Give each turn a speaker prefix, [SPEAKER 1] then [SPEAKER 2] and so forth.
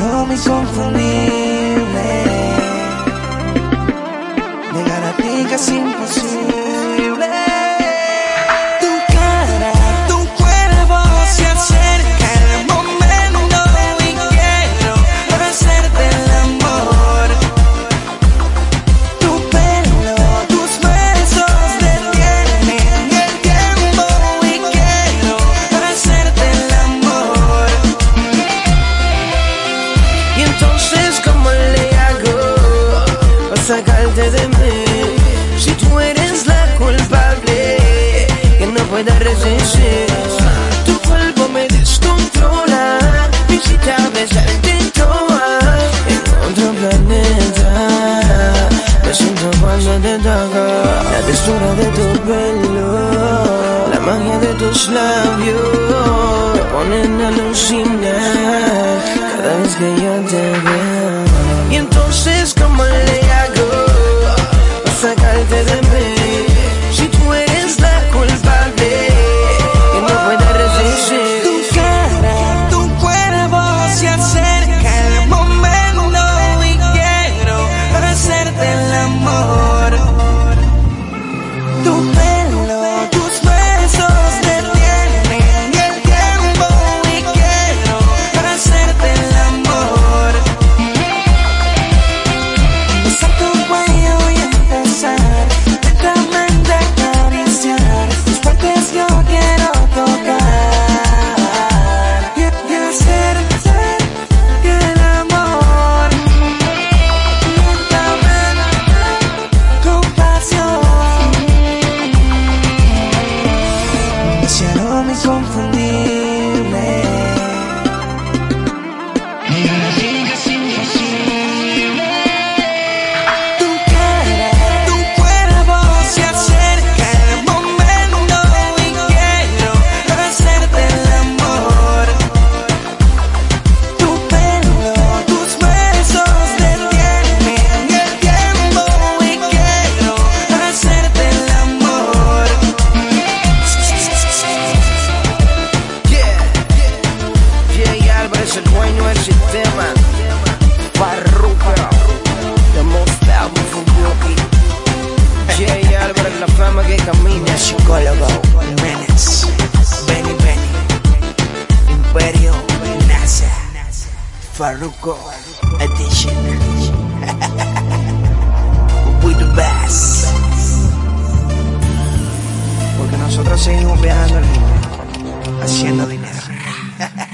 [SPEAKER 1] Aroma inconfundible. Negar a ti casi imposible entonces, ¿cómo le hago para sacarte de mí? Si tú eres la culpable que no pueda resistir. Tu cuerpo me descontrola, visita besarte todas en otro planeta. Me siento cuando te toco la textura de tu pelo, la magia de tus labios me ponen a alucinar vez que yo te veo. Aroma inconfundible sistema. Farruko, the most powerful rookie. Jay Álvarez, la fama que camina. Psicólogo, Menes, Benny Benny, Imperio, NASA, Farruko Edition. We the best. Porque nosotros seguimos viajando al mundo, haciendo dinero.